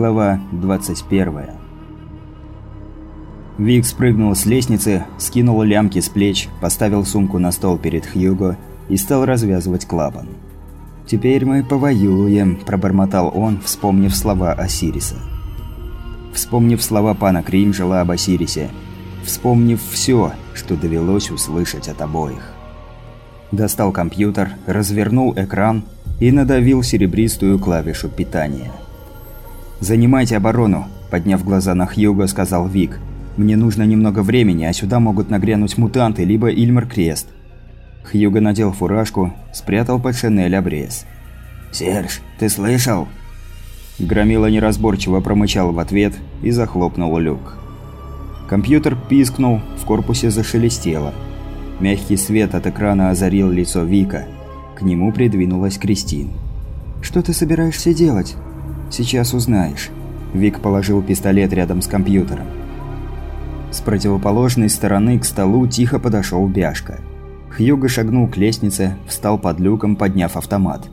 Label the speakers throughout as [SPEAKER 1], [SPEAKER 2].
[SPEAKER 1] Глава 21 Вик спрыгнул с лестницы, скинул лямки с плеч, поставил сумку на стол перед Хьюго и стал развязывать клапан. «Теперь мы повоюем», – пробормотал он, вспомнив слова Осириса. Вспомнив слова пана Кримжела об Осирисе, вспомнив все, что довелось услышать от обоих. Достал компьютер, развернул экран и надавил серебристую клавишу питания. «Занимайте оборону», – подняв глаза на Хьюго, сказал Вик. «Мне нужно немного времени, а сюда могут нагрянуть мутанты, либо Ильмар Крест». Хьюго надел фуражку, спрятал под шинель обрез.
[SPEAKER 2] «Серж, ты слышал?»
[SPEAKER 1] Громила неразборчиво промычал в ответ и захлопнул люк. Компьютер пискнул, в корпусе зашелестело. Мягкий свет от экрана озарил лицо Вика. К нему придвинулась Кристин. «Что ты собираешься делать?» «Сейчас узнаешь». Вик положил пистолет рядом с компьютером. С противоположной стороны к столу тихо подошел Бяшка. Хьюго шагнул к лестнице, встал под люком, подняв автомат.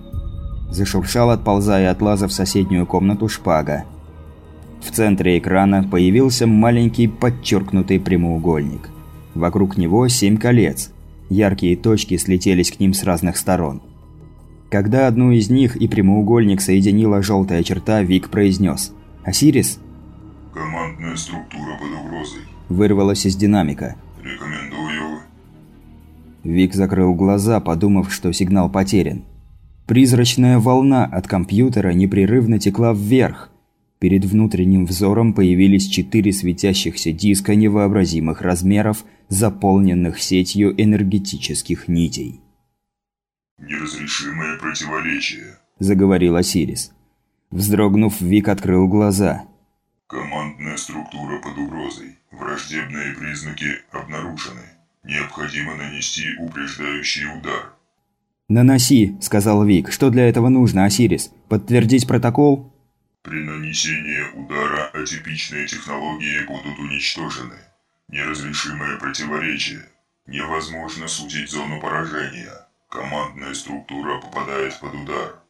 [SPEAKER 1] Зашуршал, отползая от лаза в соседнюю комнату шпага. В центре экрана появился маленький подчеркнутый прямоугольник. Вокруг него семь колец. Яркие точки слетелись к ним с разных сторон. Когда одну из них и прямоугольник соединила желтая черта, Вик произнес «Осирис?»
[SPEAKER 3] «Командная структура под угрозой», –
[SPEAKER 1] вырвалась из динамика.
[SPEAKER 3] «Рекомендую».
[SPEAKER 1] Вик закрыл глаза, подумав, что сигнал потерян. Призрачная волна от компьютера непрерывно текла вверх. Перед внутренним взором появились четыре светящихся диска невообразимых размеров, заполненных сетью энергетических нитей.
[SPEAKER 3] «Неразрешимое противоречие», –
[SPEAKER 1] заговорил Осирис. Вздрогнув, Вик открыл глаза.
[SPEAKER 3] «Командная структура под угрозой. Враждебные признаки обнаружены. Необходимо нанести упреждающий удар».
[SPEAKER 1] «Наноси», – сказал Вик. «Что для этого нужно, Осирис? Подтвердить протокол?»
[SPEAKER 3] «При нанесении удара атипичные технологии будут уничтожены. Неразрешимое противоречие. Невозможно сузить зону поражения. Командная структура попадает под удар».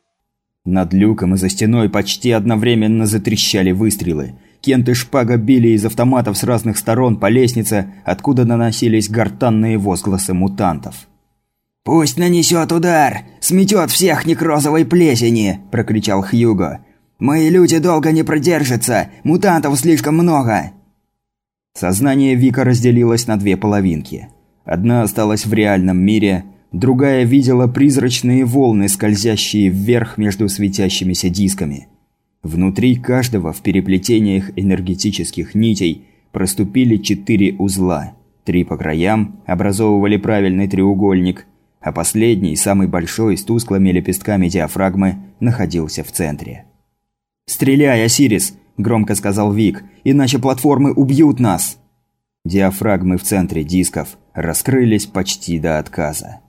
[SPEAKER 1] Над люком и за стеной почти одновременно затрещали выстрелы. Кент и Шпага били из автоматов с разных сторон по лестнице, откуда наносились гортанные возгласы мутантов.
[SPEAKER 2] «Пусть нанесет удар! Сметет всех некрозовой плесени!» – прокричал Хьюго. «Мои люди долго не продержатся! Мутантов слишком много!»
[SPEAKER 1] Сознание Вика разделилось на две половинки. Одна осталась в реальном мире, другая видела призрачные волны, скользящие вверх между светящимися дисками. Внутри каждого в переплетениях энергетических нитей проступили четыре узла. Три по краям образовывали правильный треугольник – а последний, самый большой, с тусклыми лепестками диафрагмы, находился в центре. «Стреляй, Осирис!» – громко сказал Вик. «Иначе платформы убьют нас!» Диафрагмы в центре дисков раскрылись почти до отказа.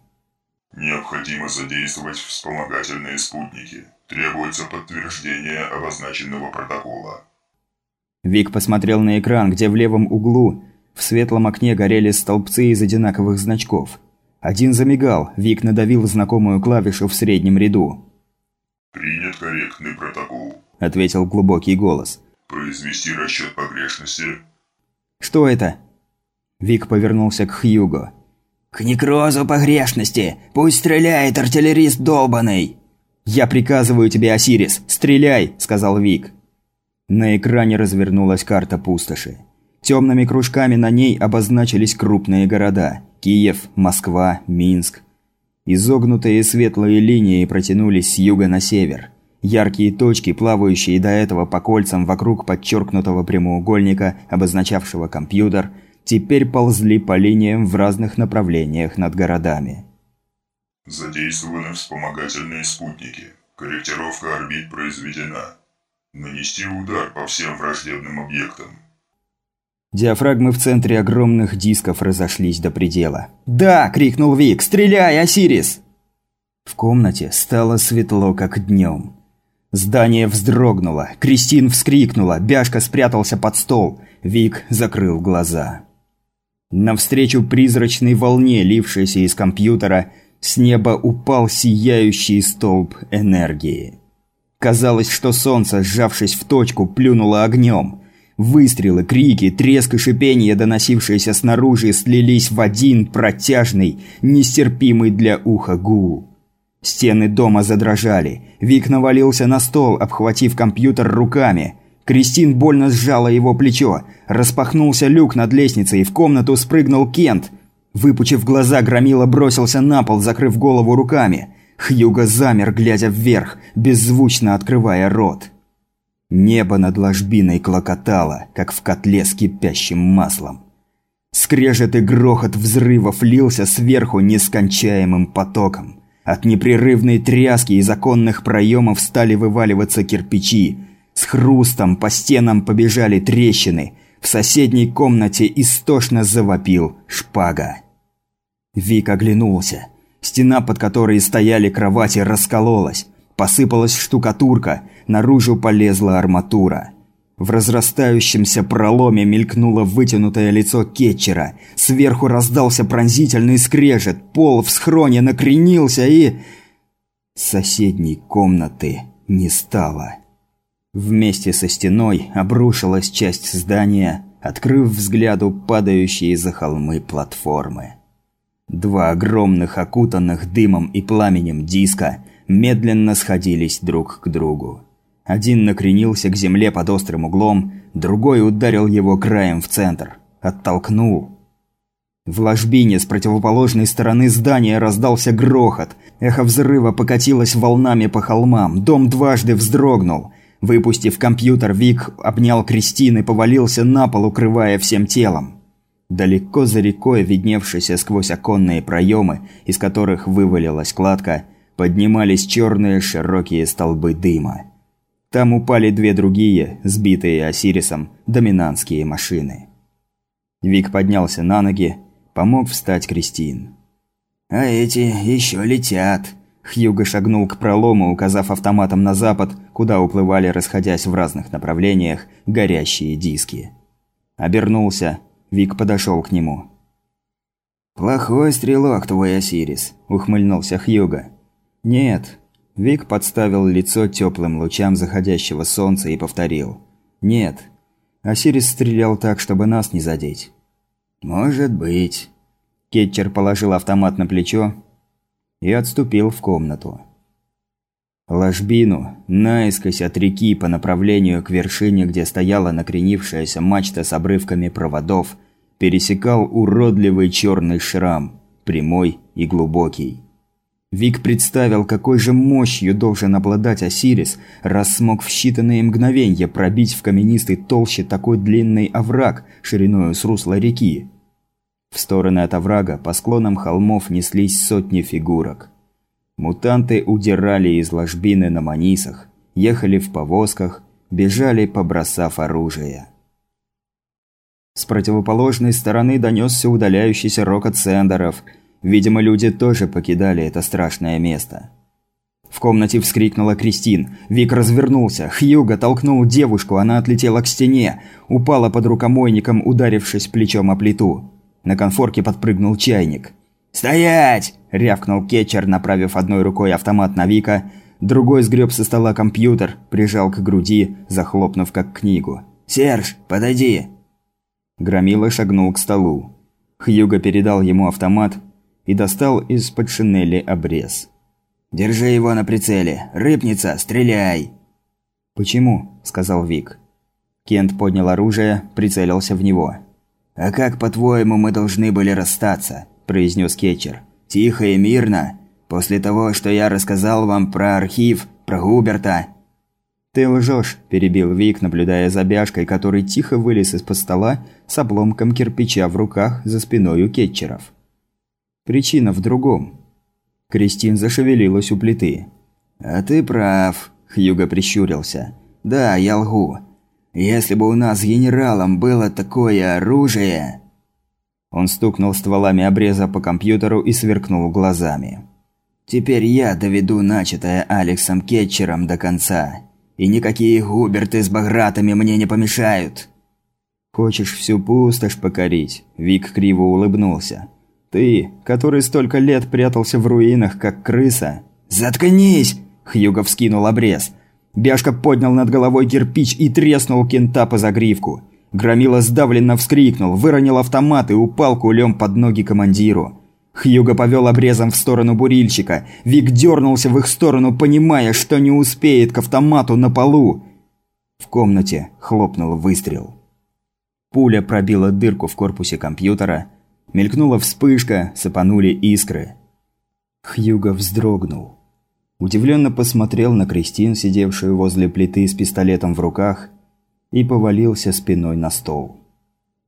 [SPEAKER 3] «Необходимо задействовать вспомогательные спутники. Требуется подтверждение обозначенного протокола».
[SPEAKER 1] Вик посмотрел на экран, где в левом углу в светлом окне горели столбцы из одинаковых значков – один замигал, Вик надавил знакомую клавишу в среднем ряду.
[SPEAKER 3] «Принят корректный протокол», –
[SPEAKER 1] ответил глубокий голос.
[SPEAKER 3] «Произвести расчет погрешности».
[SPEAKER 1] «Что это?» Вик повернулся к Хьюго.
[SPEAKER 2] «К некрозу погрешности! Пусть стреляет артиллерист долбаный!»
[SPEAKER 1] «Я приказываю тебе, Осирис, стреляй!» – сказал Вик. На экране развернулась карта пустоши. Темными кружками на ней обозначились крупные города. Киев, Москва, Минск. Изогнутые светлые линии протянулись с юга на север. Яркие точки, плавающие до этого по кольцам вокруг подчеркнутого прямоугольника, обозначавшего компьютер, теперь ползли по линиям в разных направлениях над городами.
[SPEAKER 3] Задействованы вспомогательные спутники. Корректировка орбит произведена. Нанести удар по всем враждебным объектам.
[SPEAKER 1] Диафрагмы в центре огромных дисков разошлись до предела. «Да!» – крикнул Вик. «Стреляй, Осирис!» В комнате стало светло, как днем. Здание вздрогнуло, Кристин вскрикнула, Бяшка спрятался под стол, Вик закрыл глаза. Навстречу призрачной волне, лившейся из компьютера, с неба упал сияющий столб энергии. Казалось, что солнце, сжавшись в точку, плюнуло огнем. Выстрелы, крики, треск и шипение, доносившиеся снаружи, слились в один протяжный, нестерпимый для уха гул. Стены дома задрожали. Вик навалился на стол, обхватив компьютер руками. Кристин больно сжала его плечо. Распахнулся люк над лестницей, и в комнату спрыгнул Кент. Выпучив глаза, Громила бросился на пол, закрыв голову руками. Хьюго замер, глядя вверх, беззвучно открывая рот. Небо над ложбиной клокотало, как в котле с кипящим маслом. Скрежет и грохот взрывов лился сверху нескончаемым потоком. От непрерывной тряски из оконных проемов стали вываливаться кирпичи. С хрустом по стенам побежали трещины. В соседней комнате истошно завопил шпага. Вик оглянулся. Стена, под которой стояли кровати, раскололась. Посыпалась штукатурка, наружу полезла арматура. В разрастающемся проломе мелькнуло вытянутое лицо кетчера. Сверху раздался пронзительный скрежет, пол в схроне накренился и... Соседней комнаты не стало. Вместе со стеной обрушилась часть здания, открыв взгляду падающие за холмы платформы. Два огромных окутанных дымом и пламенем диска медленно сходились друг к другу. Один накренился к земле под острым углом, другой ударил его краем в центр. Оттолкнул. В ложбине с противоположной стороны здания раздался грохот. Эхо взрыва покатилось волнами по холмам. Дом дважды вздрогнул. Выпустив компьютер, Вик обнял Кристин и повалился на пол, укрывая всем телом. Далеко за рекой, видневшейся сквозь оконные проемы, из которых вывалилась кладка, поднимались черные широкие столбы дыма. Там упали две другие, сбитые Осирисом, доминантские машины. Вик поднялся на ноги, помог встать Кристин.
[SPEAKER 2] «А эти еще летят»,
[SPEAKER 1] Хьюго шагнул к пролому, указав автоматом на запад, куда уплывали, расходясь в разных направлениях, горящие диски. Обернулся, Вик подошел к нему.
[SPEAKER 2] «Плохой стрелок твой Осирис», – ухмыльнулся Хьюго.
[SPEAKER 1] «Нет». Вик подставил лицо теплым лучам заходящего солнца и повторил. «Нет. Осирис стрелял так, чтобы нас не задеть».
[SPEAKER 2] «Может быть».
[SPEAKER 1] Кетчер положил автомат на плечо и отступил в комнату. Ложбину, наискось от реки по направлению к вершине, где стояла накренившаяся мачта с обрывками проводов, пересекал уродливый черный шрам, прямой и глубокий. Вик представил, какой же мощью должен обладать Осирис, раз смог в считанные мгновения пробить в каменистой толще такой длинный овраг шириною с русла реки. В стороны от оврага по склонам холмов неслись сотни фигурок. Мутанты удирали из ложбины на манисах, ехали в повозках, бежали, побросав оружие. С противоположной стороны донесся удаляющийся рокот сендеров. Видимо, люди тоже покидали это страшное место. В комнате вскрикнула Кристин. Вик развернулся. Хьюго толкнул девушку, она отлетела к стене. Упала под рукомойником, ударившись плечом о плиту. На конфорке подпрыгнул чайник.
[SPEAKER 2] «Стоять!»
[SPEAKER 1] – рявкнул кетчер, направив одной рукой автомат на Вика, другой сгреб со стола компьютер, прижал к груди, захлопнув как книгу.
[SPEAKER 2] «Серж, подойди!»
[SPEAKER 1] Громила шагнул к столу. Хьюго передал ему автомат и достал из-под шинели обрез.
[SPEAKER 2] «Держи его на прицеле. Рыбница, стреляй!»
[SPEAKER 1] «Почему?» – сказал Вик. Кент поднял оружие, прицелился в него.
[SPEAKER 2] «А как, по-твоему, мы должны были расстаться?» произнес Кетчер. «Тихо и мирно. После того, что я рассказал вам про архив, про Губерта».
[SPEAKER 1] «Ты лжешь», – перебил Вик, наблюдая за бяшкой, который тихо вылез из-под стола с обломком кирпича в руках за спиной у Кетчеров. «Причина в другом». Кристин зашевелилась у плиты.
[SPEAKER 2] «А ты прав», – Хьюго прищурился. «Да, я лгу. Если бы у нас генералом было такое оружие...»
[SPEAKER 1] Он стукнул стволами обреза по компьютеру и сверкнул глазами.
[SPEAKER 2] «Теперь я доведу начатое Алексом Кетчером до конца. И никакие Губерты с Багратами мне не помешают».
[SPEAKER 1] «Хочешь всю пустошь покорить?» Вик криво улыбнулся. «Ты, который столько лет прятался в руинах, как крыса?»
[SPEAKER 2] «Заткнись!»
[SPEAKER 1] Хьюго вскинул обрез. Бяшка поднял над головой кирпич и треснул кента по загривку. Громила сдавленно вскрикнул, выронил автомат и упал кулем под ноги командиру. Хьюго повел обрезом в сторону бурильщика. Вик дернулся в их сторону, понимая, что не успеет к автомату на полу. В комнате хлопнул выстрел. Пуля пробила дырку в корпусе компьютера, мелькнула вспышка, сыпанули искры. Хьюго вздрогнул. Удивленно посмотрел на Кристин, сидевшую возле плиты с пистолетом в руках, и повалился спиной на стол.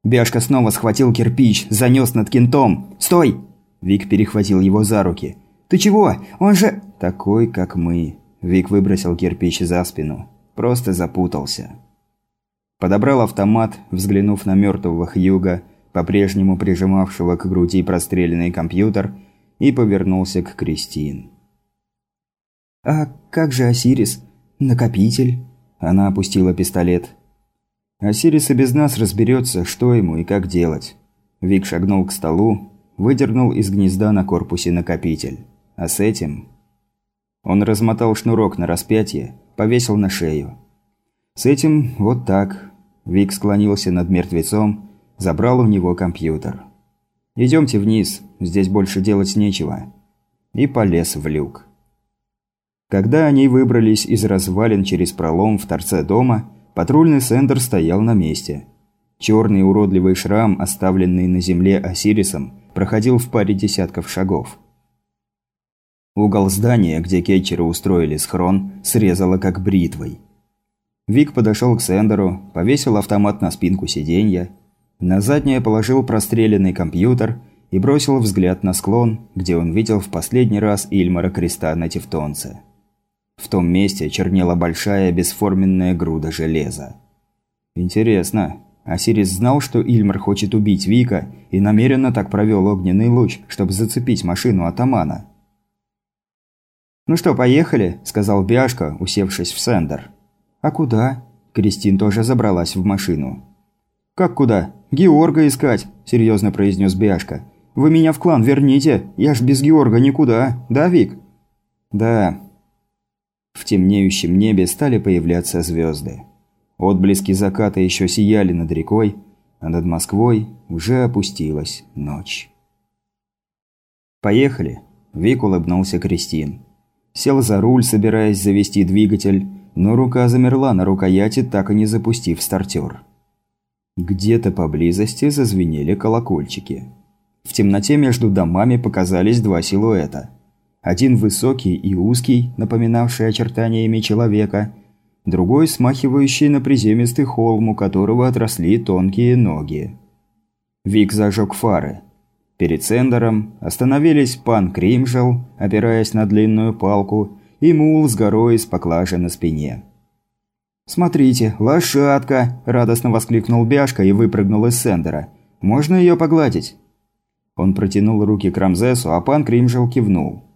[SPEAKER 1] Бяшка снова схватил кирпич, занес над кентом. «Стой!» Вик перехватил его за руки. «Ты чего? Он же...» «Такой, как мы». Вик выбросил кирпич за спину. Просто запутался. Подобрал автомат, взглянув на мертвого Хьюга, по-прежнему прижимавшего к груди простреленный компьютер, и повернулся к Кристин. «А как же Осирис? Накопитель?» Она опустила пистолет. «Осирис и без нас разберется, что ему и как делать». Вик шагнул к столу, выдернул из гнезда на корпусе накопитель. А с этим... Он размотал шнурок на распятие, повесил на шею. С этим вот так. Вик склонился над мертвецом, забрал у него компьютер. «Идемте вниз, здесь больше делать нечего». И полез в люк. Когда они выбрались из развалин через пролом в торце дома, патрульный Сендер стоял на месте. Черный уродливый шрам, оставленный на земле Осирисом, проходил в паре десятков шагов. Угол здания, где кетчеры устроили схрон, срезало как бритвой. Вик подошел к Сендеру, повесил автомат на спинку сиденья, на заднее положил простреленный компьютер и бросил взгляд на склон, где он видел в последний раз Ильмара Креста на Тевтонце. В том месте чернела большая бесформенная груда железа. Интересно, Асирис знал, что Ильмар хочет убить Вика и намеренно так провел огненный луч, чтобы зацепить машину атамана. «Ну что, поехали?» – сказал Бяшка, усевшись в сендер. «А куда?» – Кристин тоже забралась в машину. «Как куда? Георга искать!» – серьезно произнес Бяшка. «Вы меня в клан верните, я ж без Георга никуда, да, Вик?» «Да, в темнеющем небе стали появляться звезды. Отблески заката еще сияли над рекой, а над Москвой уже опустилась ночь. «Поехали!» – Вик улыбнулся Кристин. Сел за руль, собираясь завести двигатель, но рука замерла на рукояти, так и не запустив стартер. Где-то поблизости зазвенели колокольчики. В темноте между домами показались два силуэта – один высокий и узкий, напоминавший очертаниями человека, другой смахивающий на приземистый холм, у которого отросли тонкие ноги. Вик зажег фары. Перед Сендером остановились пан Кримжел, опираясь на длинную палку, и мул с горой из поклажи на спине. «Смотрите, лошадка!» – радостно воскликнул Бяшка и выпрыгнул из Сендера. «Можно ее погладить?» Он протянул руки к Рамзесу, а пан Кримжел кивнул.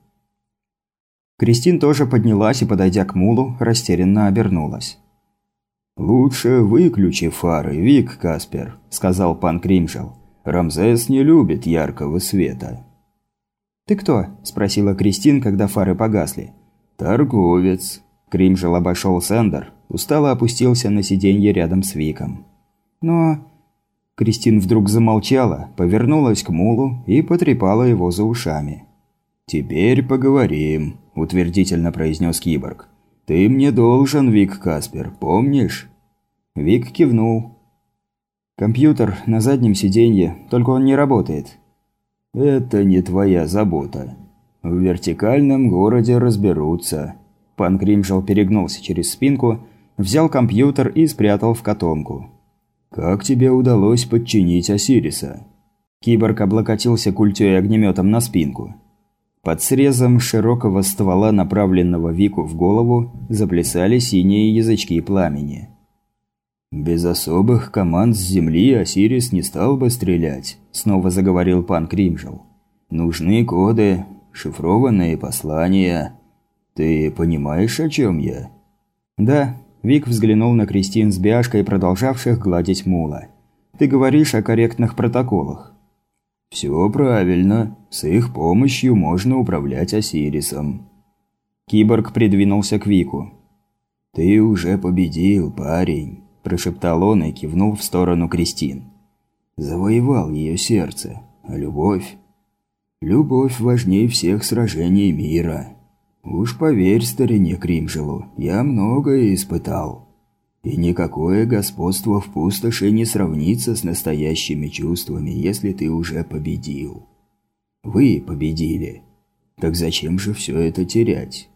[SPEAKER 1] Кристин тоже поднялась и, подойдя к мулу, растерянно обернулась. «Лучше выключи фары, Вик Каспер», – сказал пан Кримжел. «Рамзес не любит яркого света». «Ты кто?» – спросила Кристин, когда фары погасли. «Торговец». Кримжел обошел Сендер, устало опустился на сиденье рядом с Виком. «Но...» Кристин вдруг замолчала, повернулась к мулу и потрепала его за ушами. «Теперь поговорим», – утвердительно произнес киборг. «Ты мне должен, Вик Каспер, помнишь?» Вик кивнул. «Компьютер на заднем сиденье, только он не работает». «Это не твоя забота. В вертикальном городе разберутся». Пан Гримшел перегнулся через спинку, взял компьютер и спрятал в котомку. «Как тебе удалось подчинить Осириса?» Киборг облокотился культей огнеметом на спинку. Под срезом широкого ствола, направленного Вику в голову, заплясали синие язычки пламени. «Без особых команд с земли Осирис не стал бы стрелять», – снова заговорил пан Кримжел. «Нужны коды, шифрованные послания. Ты понимаешь, о чем я?» «Да», – Вик взглянул на Кристин с Бяшкой, продолжавших гладить мула. «Ты говоришь о корректных протоколах. «Все правильно. С их помощью можно управлять Осирисом». Киборг придвинулся к Вику. «Ты уже победил, парень», – прошептал он и кивнул в сторону Кристин. «Завоевал ее сердце, а любовь? Любовь важнее всех сражений мира. Уж поверь старине Кримжелу, я многое испытал. И никакое господство в пустоши не сравнится с настоящими чувствами, если ты уже победил. Вы победили. Так зачем же все это терять?»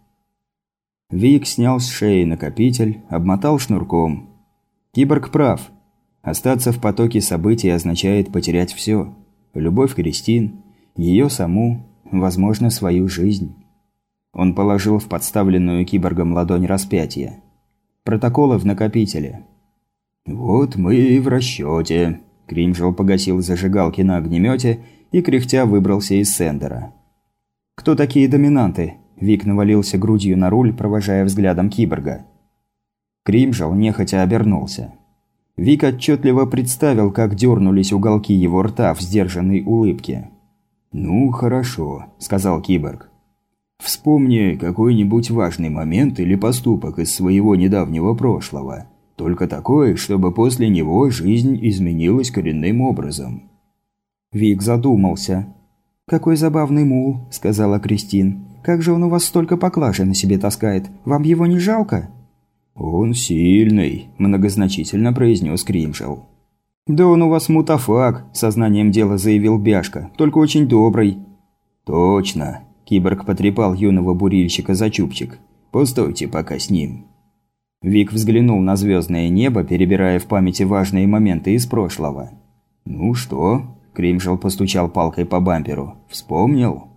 [SPEAKER 2] Вик снял с шеи накопитель, обмотал шнурком. Киборг прав. Остаться в потоке событий означает потерять все. Любовь Кристин, ее саму, возможно, свою жизнь. Он положил в подставленную киборгом ладонь распятия. Протоколы в накопителе.
[SPEAKER 1] «Вот мы и в расчете. Кримжел погасил зажигалки на огнемете и кряхтя выбрался из сендера.
[SPEAKER 2] «Кто такие доминанты?» Вик навалился грудью на руль, провожая взглядом киборга. Кримжал нехотя обернулся. Вик отчетливо представил, как дернулись уголки его рта в сдержанной улыбке.
[SPEAKER 1] «Ну, хорошо», – сказал киборг. «Вспомни какой-нибудь важный момент или поступок из своего недавнего прошлого. Только такой, чтобы после него жизнь изменилась коренным образом».
[SPEAKER 2] Вик задумался. «Какой забавный мул», – сказала Кристин. Как же он у вас столько поклажи на себе таскает? Вам его не жалко?»
[SPEAKER 1] «Он сильный», – многозначительно произнес Кримшел.
[SPEAKER 2] «Да он у вас мутафак», – сознанием дела заявил Бяшка. «Только очень добрый».
[SPEAKER 1] «Точно», – киборг потрепал юного бурильщика за чубчик. «Постойте пока с ним».
[SPEAKER 2] Вик взглянул на звездное небо, перебирая в памяти важные моменты из прошлого.
[SPEAKER 1] «Ну что?» – Кримшел постучал палкой по бамперу. «Вспомнил?»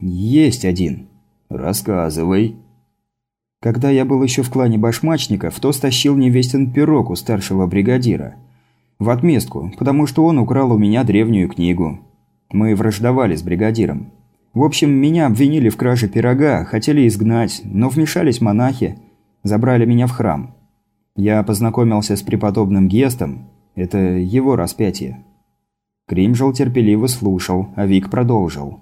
[SPEAKER 2] «Есть один».
[SPEAKER 1] «Рассказывай».
[SPEAKER 2] Когда я был еще в клане башмачников, то стащил невестин пирог у старшего бригадира. В отместку, потому что он украл у меня древнюю книгу. Мы враждовали с бригадиром. В общем, меня обвинили в краже пирога, хотели изгнать, но вмешались монахи, забрали меня в храм. Я познакомился с преподобным Гестом, это его распятие. Кримжел терпеливо слушал, а Вик продолжил.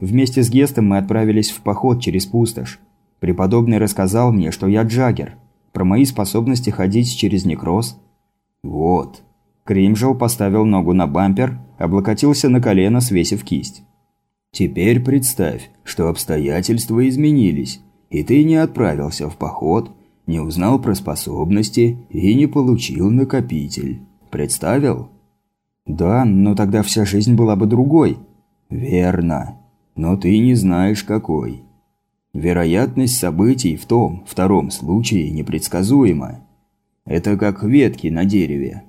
[SPEAKER 2] Вместе с Гестом мы отправились в поход через пустошь. Преподобный рассказал мне, что я Джаггер, про мои способности ходить через некроз.
[SPEAKER 1] Вот.
[SPEAKER 2] Кримжел поставил ногу на бампер, облокотился на колено, свесив кисть.
[SPEAKER 1] Теперь представь, что обстоятельства изменились, и ты не отправился в поход, не узнал про способности и не получил накопитель. Представил?
[SPEAKER 2] Да, но тогда вся жизнь была бы другой.
[SPEAKER 1] Верно но ты не знаешь какой. Вероятность событий в том, втором случае непредсказуема. Это как ветки на дереве.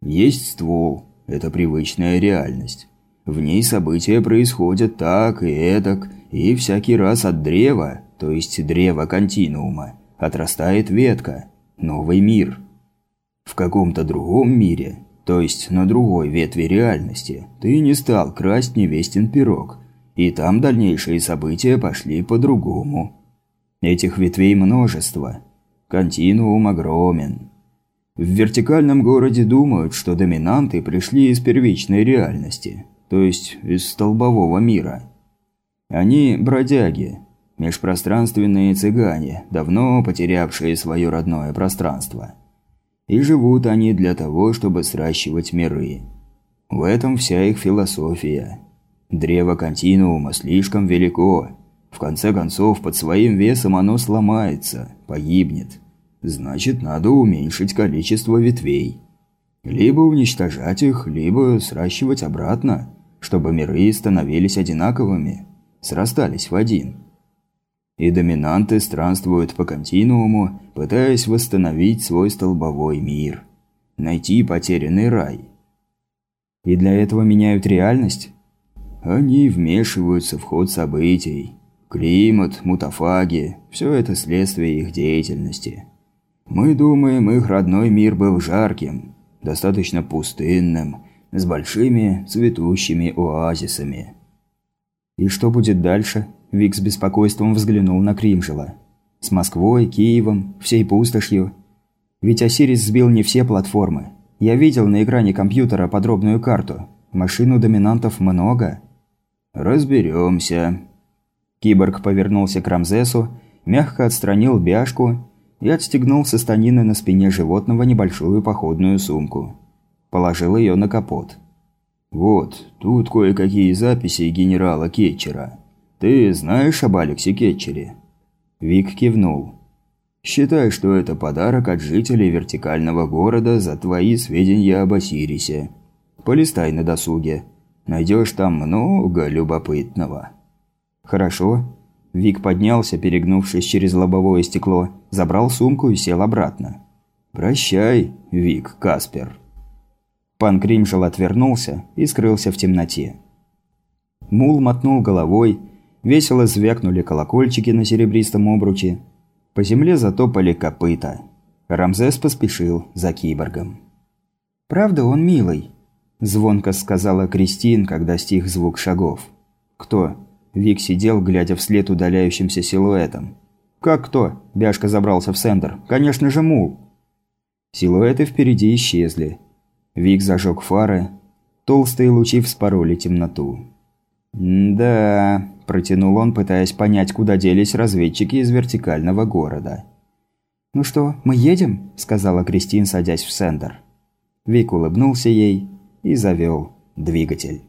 [SPEAKER 1] Есть ствол, это привычная реальность. В ней события происходят так и эдак, и всякий раз от древа, то есть древа континуума, отрастает ветка, новый мир. В каком-то другом мире, то есть на другой ветви реальности, ты не стал красть невестин пирог, и там дальнейшие события пошли по-другому. Этих ветвей множество. Континуум огромен. В вертикальном городе думают, что доминанты пришли из первичной реальности, то есть из столбового мира. Они бродяги, межпространственные цыгане, давно потерявшие свое родное пространство. И живут они для того, чтобы сращивать миры. В этом вся их философия. Древо континуума слишком велико. В конце концов, под своим весом оно сломается, погибнет. Значит, надо уменьшить количество ветвей. Либо уничтожать их, либо сращивать обратно, чтобы миры становились одинаковыми, срастались в один. И доминанты странствуют по континууму, пытаясь восстановить свой столбовой мир. Найти потерянный рай.
[SPEAKER 2] И для этого меняют реальность?
[SPEAKER 1] Они вмешиваются в ход событий. Климат, мутафаги – все это следствие их деятельности. Мы думаем, их родной мир был жарким, достаточно пустынным, с большими цветущими оазисами.
[SPEAKER 2] И что будет дальше? Вик с беспокойством взглянул на Кримжела. С Москвой, Киевом, всей пустошью. Ведь Осирис сбил не все платформы. Я видел на экране компьютера подробную карту. Машину доминантов много.
[SPEAKER 1] «Разберемся».
[SPEAKER 2] Киборг повернулся к Рамзесу, мягко отстранил бяшку,
[SPEAKER 1] и отстегнул со станины на спине животного небольшую походную сумку. Положил ее на капот.
[SPEAKER 4] «Вот, тут кое-какие записи генерала Кетчера. Ты знаешь об Алексе Кетчере?»
[SPEAKER 1] Вик кивнул.
[SPEAKER 4] «Считай, что это подарок от жителей вертикального города за твои сведения об Осирисе. Полистай на досуге. Найдешь там много любопытного».
[SPEAKER 1] «Хорошо». Вик поднялся, перегнувшись через лобовое стекло, забрал сумку и сел обратно.
[SPEAKER 4] «Прощай, Вик Каспер».
[SPEAKER 1] Пан Кримжел отвернулся и скрылся в темноте. Мул мотнул головой, весело звякнули колокольчики на серебристом обруче. По земле затопали копыта. Рамзес поспешил за киборгом. «Правда он милый?» – звонко сказала Кристин, когда стих звук шагов. «Кто?» Вик сидел, глядя вслед удаляющимся силуэтом. «Как кто?» – Бяшка забрался в сендер. «Конечно же, мул!» Силуэты впереди исчезли. Вик зажег фары. Толстые лучи вспороли темноту. «Да...» – протянул он, пытаясь понять, куда делись разведчики из вертикального города. «Ну что, мы едем?» – сказала Кристин, садясь в сендер. Вик улыбнулся ей и завел двигатель.